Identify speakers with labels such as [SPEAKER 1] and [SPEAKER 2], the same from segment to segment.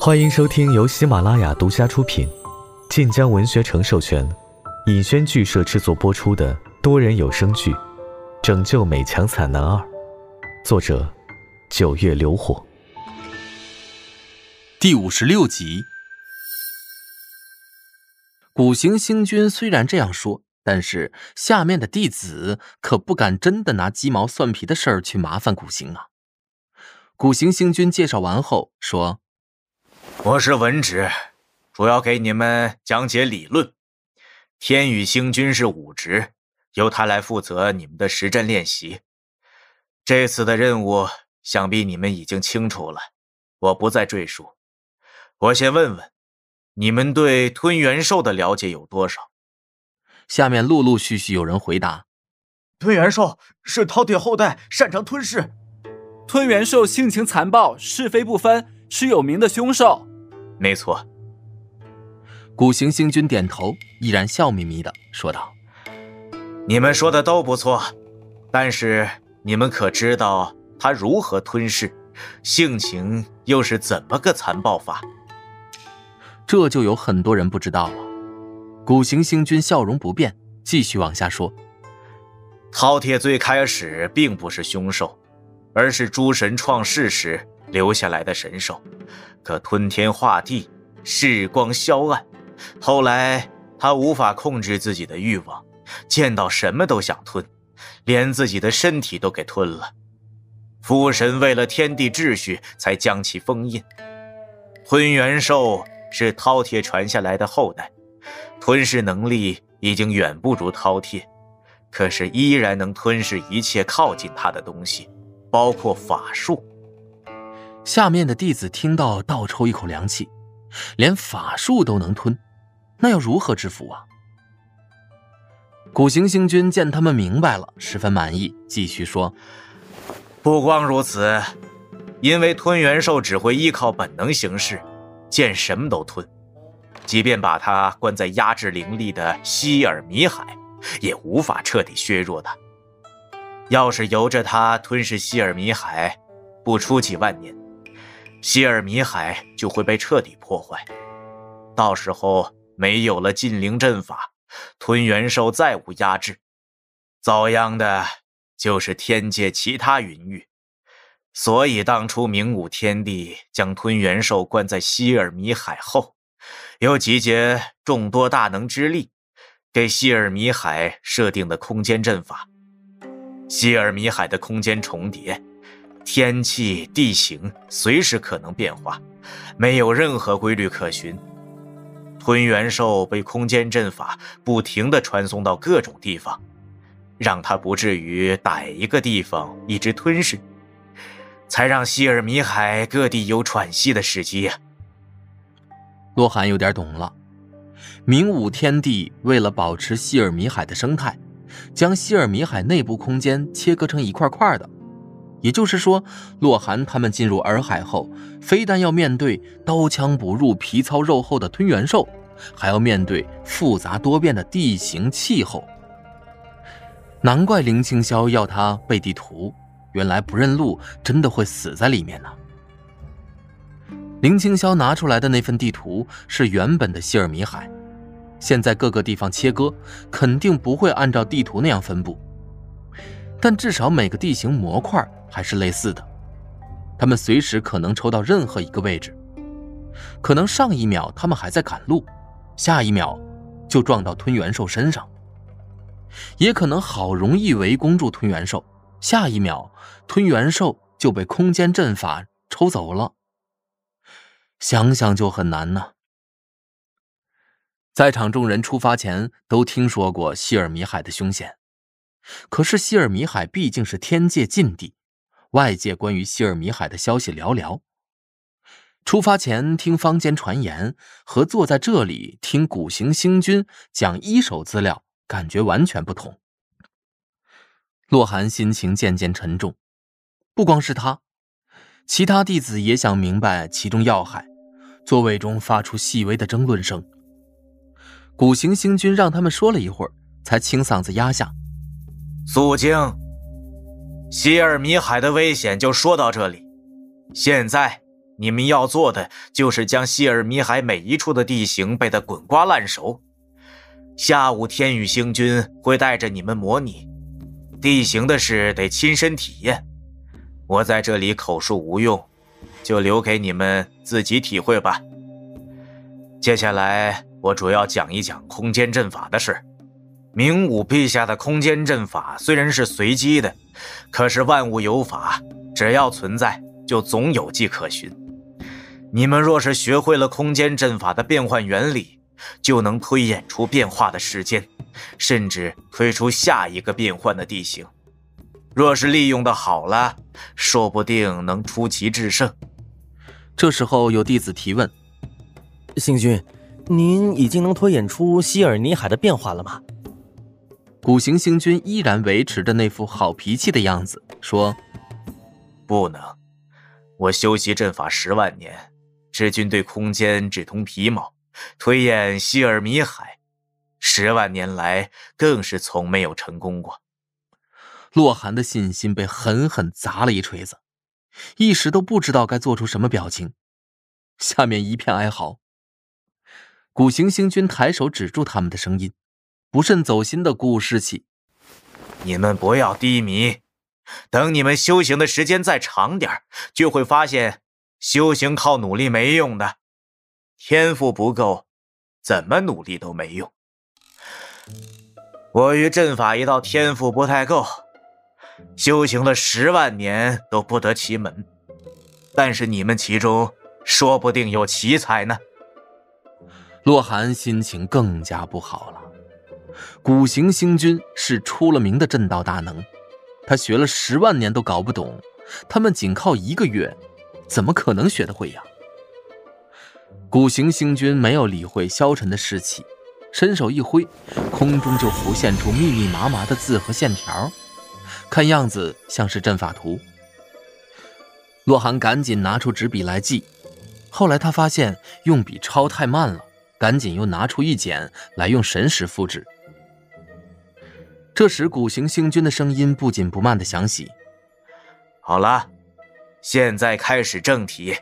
[SPEAKER 1] 欢迎收听由喜马拉雅独家出品、晋江文学城授权、尹轩剧社制作播出的多人有声剧《拯救美强惨男二》，作者：九月流火，
[SPEAKER 2] 第五十六集。古行星君虽然这样说，但是下面的弟子可不敢真的拿鸡毛蒜皮的事儿去麻烦古行啊。古行星君介绍完后说：“
[SPEAKER 3] 我是文职，主要给你们讲解理论。天宇星君是武职，由他来负责你们的实战练习。这次的任务想必你们已经清楚了，我不再赘述。我先问问，你们对吞元兽的了解有多少？”
[SPEAKER 2] 下面陆陆续续有人回答：“
[SPEAKER 4] 吞元兽是饕餮后代，擅长吞噬。”
[SPEAKER 5] 吞元兽性情残暴，是非不分，是有名的凶兽。
[SPEAKER 3] 没错。
[SPEAKER 2] 古行星君点头，依然笑眯眯的说道：“
[SPEAKER 3] 你们说的都不错，但是你们可知道他如何吞噬，性情又是怎么个残暴法？”
[SPEAKER 2] 这就有很多人不知道了。古行星君笑容不变，继续往下说：“
[SPEAKER 3] 饕餮最开始并不是凶兽。”而是诸神创世时留下来的神兽，可吞天化地，视光消暗。后来他无法控制自己的欲望，见到什么都想吞，连自己的身体都给吞了。父神为了天地秩序，才将其封印。吞元兽是饕餮传下来的后代，吞噬能力已经远不如饕餮，可是依然能吞噬一切靠近它的东西。包括法术。
[SPEAKER 2] 下面的弟子听到，倒抽一口凉气，连法术都能吞，那要如何制服啊？古行星君见他们明白了，十分满意，继续说：“
[SPEAKER 3] 不光如此，因为吞元兽只会依靠本能行事，见什么都吞，即便把它关在压制灵力的希尔米海，也无法彻底削弱它。”要是由着它吞噬希尔米海，不出几万年，希尔米海就会被彻底破坏。到时候没有了禁灵阵法，吞元兽再无压制，遭殃的就是天界其他云域。所以当初明武天帝将吞元兽关在希尔米海后，又集结众多大能之力，给希尔米海设定的空间阵法。希尔米海的空间重叠，天气地形随时可能变化，没有任何规律可循。吞元兽被空间阵法不停地传送到各种地方，让它不至于逮一个地方一直吞噬，才让希尔米海各地有喘息的时机呀。
[SPEAKER 2] 洛寒有点懂了，明武天帝为了保持希尔米海的生态。将希尔米海内部空间切割成一块块的，也就是说，洛寒他们进入洱海后，非但要面对刀枪不入、皮糙肉厚的吞元兽，还要面对复杂多变的地形气候。难怪林青霄要他背地图，原来不认路真的会死在里面呢。林青霄拿出来的那份地图是原本的希尔米海。现在各个地方切割，肯定不会按照地图那样分布，但至少每个地形模块还是类似的。他们随时可能抽到任何一个位置，可能上一秒他们还在赶路，下一秒就撞到吞元兽身上；也可能好容易围攻住吞元兽，下一秒吞元兽就被空间阵法抽走了。想想就很难呢。在场众人出发前都听说过希尔米海的凶险，可是希尔米海毕竟是天界禁地，外界关于希尔米海的消息寥寥。出发前听坊间传言和坐在这里听古行星君讲一手资料，感觉完全不同。洛寒心情渐渐沉重，不光是他，其他弟子也想明白其中要害，座位中发出细微的争论声。古行星君让他们说了一会儿，才清嗓子压下：“
[SPEAKER 3] 肃静。希尔米海的危险就说到这里。现在，你们要做的就是将希尔米海每一处的地形背得滚瓜烂熟。下午天宇星君会带着你们模拟地形的事，得亲身体验。我在这里口述无用，就留给你们自己体会吧。接下来我主要讲一讲空间阵法的事。明武陛下的空间阵法虽然是随机的，可是万物有法，只要存在，就总有迹可循。你们若是学会了空间阵法的变换原理，就能推演出变化的时间，甚至推出下一个变换的地形。若是利用的好了，说不定能出奇制胜。
[SPEAKER 2] 这时候有弟子提问：“
[SPEAKER 6] 星君，您已经能推演出希尔尼海的变化了吗？”
[SPEAKER 2] 古行星君依然维持着那副好脾气的样子，说：“
[SPEAKER 3] 不能，我修习阵法十万年，至今对空间只通皮毛，推演希尔米海，十万年来更是从没有成功过。”
[SPEAKER 2] 洛寒的信心被狠狠砸了一锤子，一时都不知道该做出什么表情。下面一片哀嚎。古行星君抬手止住他们的声音。不甚走心的故事起，
[SPEAKER 3] 你们不要低迷，等你们修行的时间再长点就会发现修行靠努力没用的，天赋不够，怎么努力都没用。我与阵法一道天赋不太够，修行了十万年都不得其门，但是你们其中说不定有奇才呢。
[SPEAKER 2] 洛寒心情更加不好了。古行星君是出了名的阵道大能，他学了十万年都搞不懂，他们仅靠一个月，怎么可能学得会呀？古行星君没有理会萧晨的士气，伸手一挥，空中就浮现出密密麻麻的字和线条，看样子像是阵法图。洛寒赶紧拿出纸笔来记，后来他发现用笔抄太慢了，赶紧又拿出一剪来用神识复制。这时，古行星君的声音不紧不慢的响起：“
[SPEAKER 3] 好了，现在开始正题。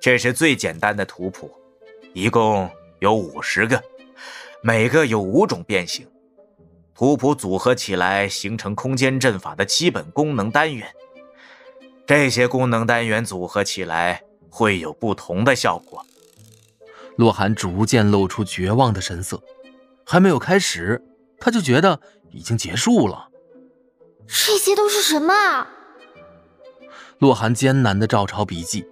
[SPEAKER 3] 这是最简单的图谱，一共有五十个，每个有五种变形。图谱组合起来形成空间阵法的基本功能单元。这些功能单元组合起来会有不同的效果。”
[SPEAKER 2] 洛寒逐渐露出绝望的神色，还没有开始，他就觉得。已经结束了。
[SPEAKER 7] 这些都是什么啊？
[SPEAKER 2] 洛寒艰难的照抄笔记，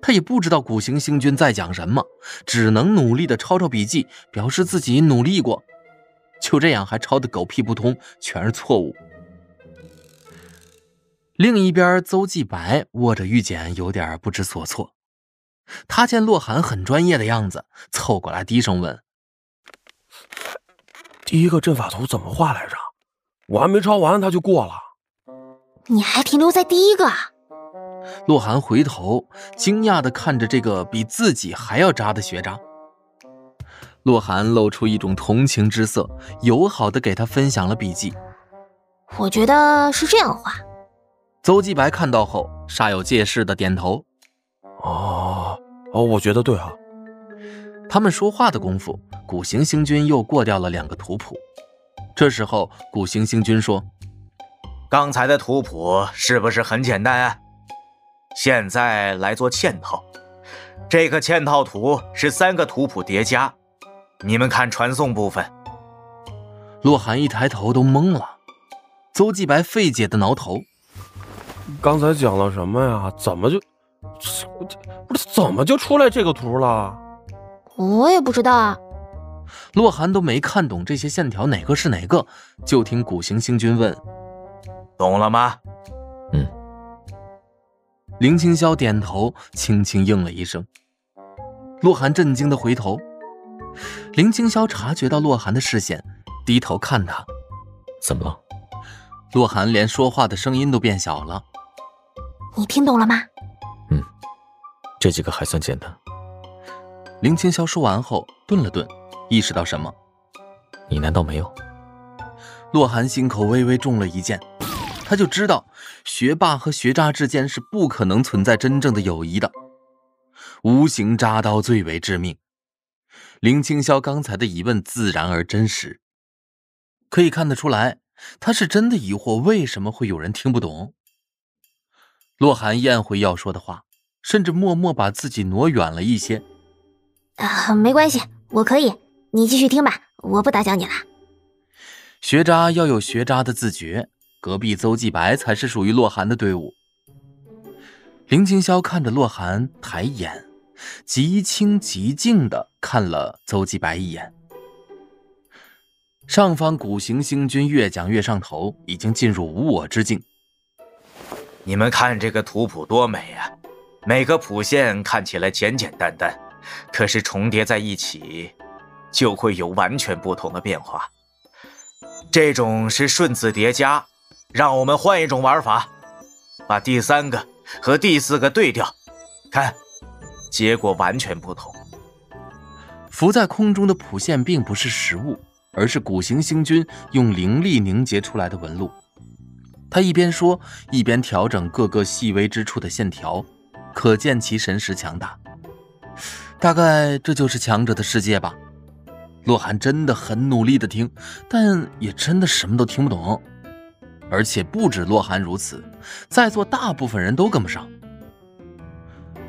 [SPEAKER 2] 他也不知道古行星君在讲什么，只能努力的抄抄笔记，表示自己努力过。就这样，还抄的狗屁不通，全是错误。另一边，邹继白握着玉简，有点不知所措。他见洛寒很专业的样子，凑过来低声问。
[SPEAKER 8] 第一个阵法图怎么画来着？我还没抄完，他就过了。
[SPEAKER 7] 你还停留在第一个啊？
[SPEAKER 2] 洛寒回头惊讶的看着这个比自己还要渣的学渣。洛寒露出一种同情之色，友好的给他分享了笔记。
[SPEAKER 7] 我觉得是这样画。
[SPEAKER 2] 邹继白看到后，煞有介事的点头。
[SPEAKER 8] 哦哦，我觉得对啊。
[SPEAKER 2] 他们说话的功夫，古行星君又过掉了两个图谱。这时候，古行星君说：“
[SPEAKER 3] 刚才的图谱是不是很简单？啊？现在来做嵌套。这个嵌套图是三个图谱叠加。你们看传送部分。”
[SPEAKER 2] 洛寒一抬头都懵了。邹继白费解的挠头：“
[SPEAKER 8] 刚才讲了什么呀？怎么就……不是怎么就出来这个图了？”
[SPEAKER 7] 我也不知道啊，
[SPEAKER 2] 洛寒都没看懂这些线条哪个是哪个，就听古行星君问：“
[SPEAKER 3] 懂了吗？”“
[SPEAKER 1] 嗯。”
[SPEAKER 2] 林青霄点头，轻轻应了一声。洛寒震惊的回头，林青霄察觉到洛寒的视线，低头看他：“
[SPEAKER 1] 怎么了？”
[SPEAKER 2] 洛寒连说话的声音都变小了：“
[SPEAKER 7] 你听懂了吗？”“
[SPEAKER 1] 嗯，这几个还算简单。”
[SPEAKER 2] 林青霄说完后，顿了顿，意识到什么：“
[SPEAKER 1] 你难道没有？”
[SPEAKER 2] 洛寒心口微微中了一箭，他就知道学霸和学渣之间是不可能存在真正的友谊的。无形扎刀最为致命。林青霄刚才的疑问自然而真实，可以看得出来，他是真的疑惑为什么会有人听不懂。洛寒咽回要说的话，甚至默默把自己挪远了一些。
[SPEAKER 7] 啊，没关系，我可以，你继续听吧，我不打搅你了。
[SPEAKER 2] 学渣要有学渣的自觉，隔壁邹继白才是属于洛寒的队伍。林青霄看着洛寒，抬眼，极清极静的看了邹继白一眼。上方古行星君越讲越上头，已经进入无我之境。
[SPEAKER 3] 你们看这个图谱多美啊！每个谱线看起来简简单单，可是重叠在一起，就会有完全不同的变化。这种是顺次叠加，让我们换一种玩法，把第三个。和第四个对调，看，结果完全不同。
[SPEAKER 2] 浮在空中的谱线并不是实物，而是古行星君用灵力凝结出来的纹路。他一边说，一边调整各个细微之处的线条，可见其神识强大。大概这就是强者的世界吧。洛寒真的很努力的听，但也真的什么都听不懂。而且不止洛寒如此，在座大部分人都跟不上。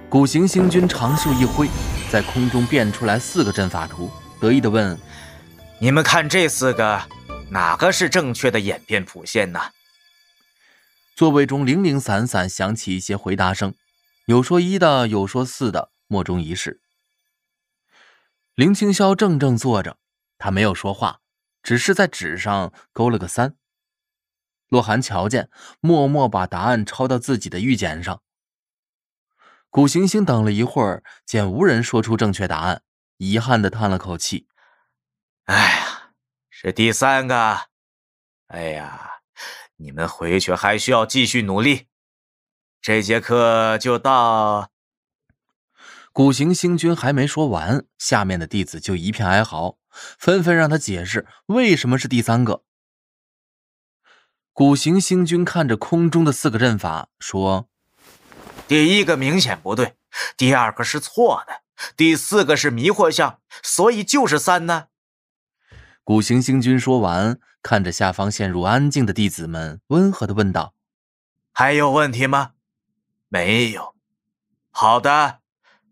[SPEAKER 2] 古行星君长袖一挥，在空中变出来四个阵法图，得意的问：“
[SPEAKER 3] 你们看这四个，哪个是正确的演变谱线呢？”
[SPEAKER 2] 座位中零零散散响起一些回答声，有说一的，有说四的，莫衷一是。林青霄怔怔坐着，他没有说话，只是在纸上勾了个三。洛寒瞧见，默默把答案抄到自己的玉简上。古行星等了一会儿，见无人说出正确答案，遗憾的叹了口气：“
[SPEAKER 3] 哎呀，是第三个。哎呀，你们回去还需要继续努力。这节课就到。”
[SPEAKER 2] 古行星君还没说完，下面的弟子就一片哀嚎，纷纷让他解释为什么是第三个。古行星君看着空中的四个阵法，说：“
[SPEAKER 3] 第一个明显不对，第二个是错的，第四个是迷惑项，所以就是三呢。”
[SPEAKER 2] 古行星君说完，看着下方陷入安静的弟子们，温和的问道：“
[SPEAKER 3] 还有问题吗？没有。好的，